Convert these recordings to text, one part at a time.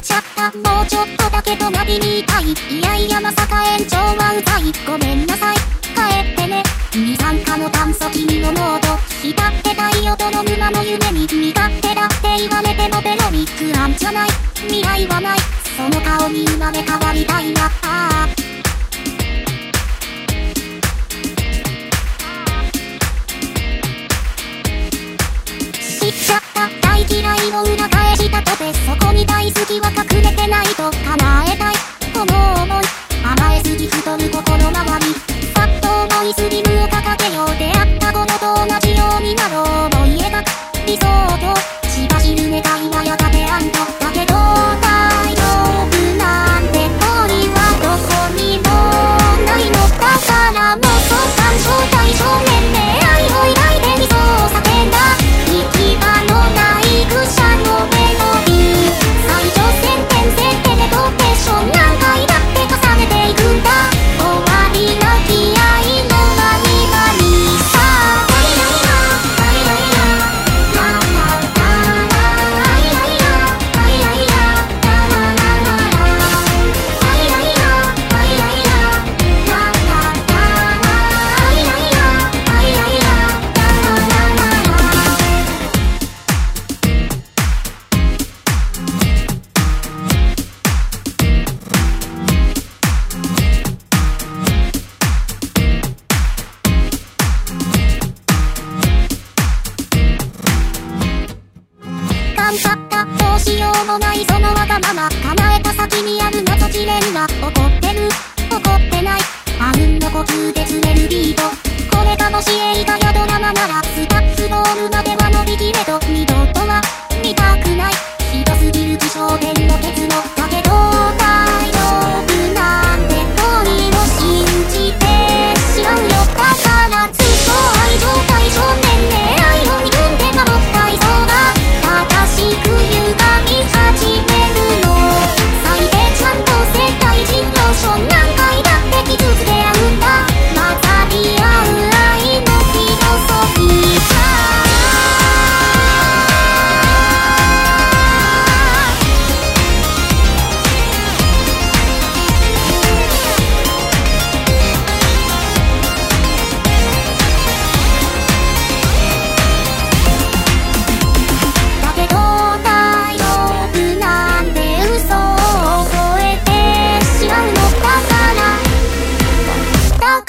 ちょっとだけとなびにいたいいやいやまさか延長はうざいごめんなさい帰ってね二酸化の炭素君の濃度浸ってたい音の沼の夢に身勝手だって言われてもベロリ不安じゃない未来はないその顔に生まれ変わりたいなあ知っちゃった大嫌いを裏返したとてそ頑張った。どうしようもない。そのわがまま。叶えた先にある謎試練が怒ってる。怒ってない。あうんの呼吸で釣れるビート。これがもし映画やドラマならスタッフロールまでは伸びきれど。二度とは見たくない。ひどすぎる気象点の結論だけど大丈夫なんて恋を信じてしまうよ。だからずっと愛情対象年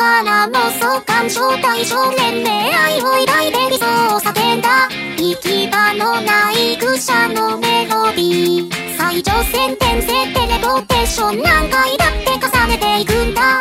から妄想感傷対象年恋愛を抱いて理想を叫んだ。行き場のない愚者のメロディー。最上線点設定でローテーション何回だって重ねていくんだ。